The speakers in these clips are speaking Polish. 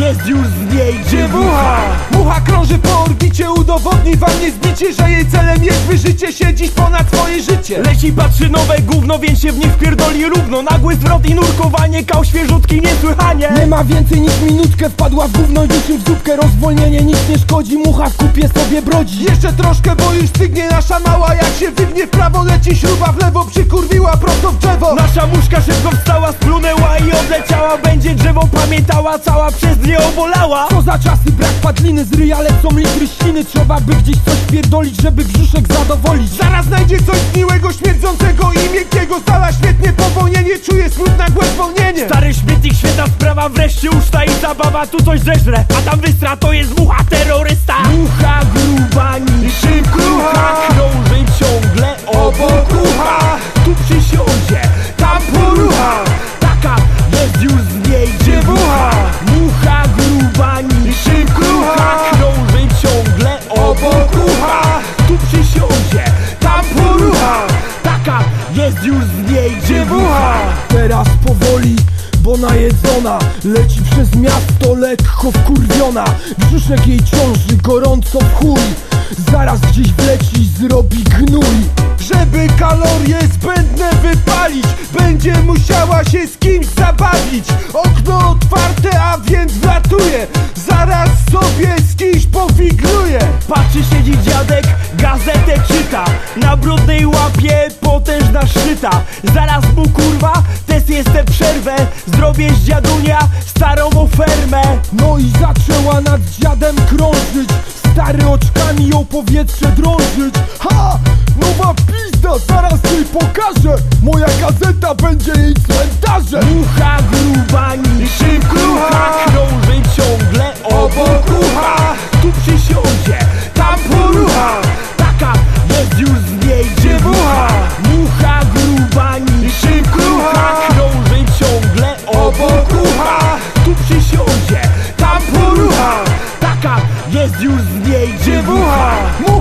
jest już z niej Dziewucha! Mucha krąży po orbicie Udowodni wam niezbicie, że jej celem jest wyżycie się dziś ponad swoje życie. Leci patrzy nowe gówno, więc się w nie wpierdoli równo. Nagły zwrot i nurkowanie, kał świeżutki niesłychanie. Nie ma więcej niż minutkę Wpadła w gówno niczym w zupkę Rozwolnienie nic nie szkodzi. Mucha w kupie sobie brodzi. Jeszcze troszkę, bo już stygnie nasza mała Jak się wygnie w prawo leci śruba w lewo Przykurwiła prosto w drzewo. Nasza muszka szybko wstała, splunęła i odleciała. Będzie drzewo pamiętała, cała przez nie obolała. Co za czasy, brak padliny z ryja lecą litry śliny Trzeba by gdzieś coś pierdolić, żeby brzuszek zadowolić. Zaraz znajdzie coś miłego, śmierdzącego i miękkiego. Stala świetnie powolnienie, czuje smród nagłe zwolnienie. Stary śmietnik, świetna sprawa, wreszcie uszta i zabawa. Tu coś zeżre, a tam wystra, to jest mucha terrorysta już z niej dziewucha Teraz powoli, bo najedzona. Leci przez miasto lekko wkurwiona. Brzuszek jej ciąży gorąco w chuj. Zaraz gdzieś wleci zrobi gnój. Żeby kalorie zbędne wypalić Będzie musiała się z kimś zabawić. Okno otwarte, a więc wlatuje. Zaraz sobie z kimś powigluje Patrzy siedzi dziadek, gazetę czyta. Na brudnej łapie potężna szczyta. Zaraz mu kurwa, test jest tę przerwę. Zrobię z dziadunia starą ofermę No i zaczęła nad dziadem krążyć. Stary oczkami ją powietrze drążyć. Ha! Nowa pizda, zaraz jej pokażę. Moja gazeta będzie jej cmentarzem Mucha gruba niczym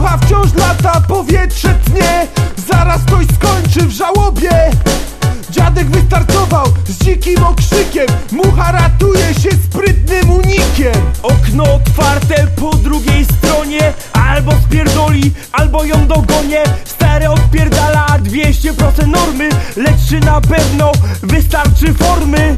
Mucha wciąż lata, powietrze tnie. Zaraz ktoś skończy w żałobie. Dziadek wystartował z dzikim okrzykiem. Mucha ratuje się sprytnym unikiem. Okno otwarte po drugiej stronie. Albo spierdoli, albo ją dogonię. Stare odpierdala 200% normy. Lecz czy na pewno wystarczy formy?